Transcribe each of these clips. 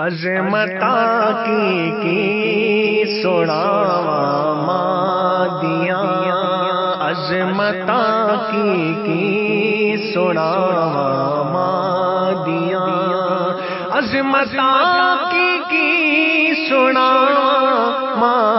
عظمتا کی کی سوڑا دیا عظمتا کی کی سوڑا دیا عظمتا کی کی سوڑا ماں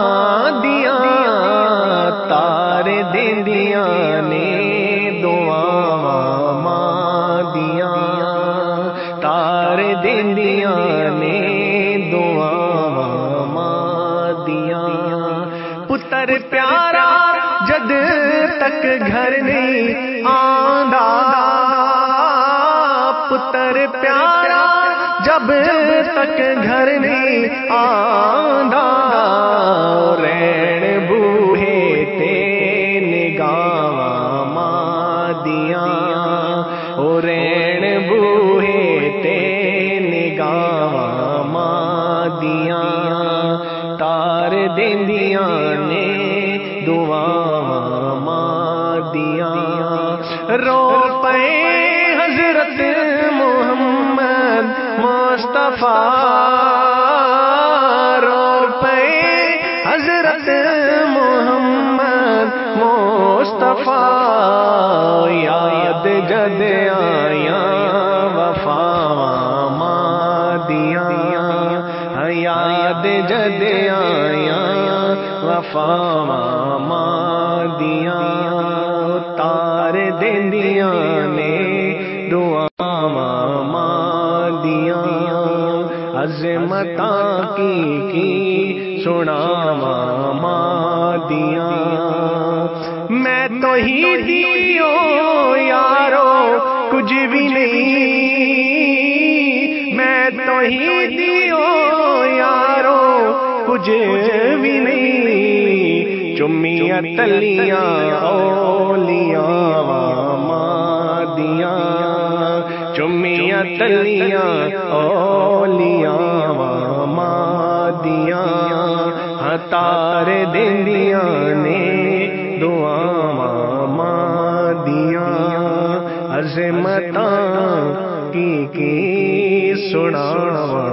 پتر پیارا جد تک گھر نہیں آندا۔ پتر پیارا جب تک گھر نہیں آندا۔ تار دیا نے دعا مار دیا۔ رو پے حضرت محمد مصطفیٰ۔ رو پے حضرت محمد مصطفیٰ۔ یاد جد جد آیا وفا دیا تار دیا نے، دعا دیا عظمتا کی کی سنا دیا میں تو ہی دیو یارو، کچھ بھی نہیں۔ میں تو ہی کچھ بھی نہیں چمیا تلیاں اولیاں دیا چمیا تلیاں اولیاں دیا ہتار دیا نے دعا دیا عظمتا کی کی سنا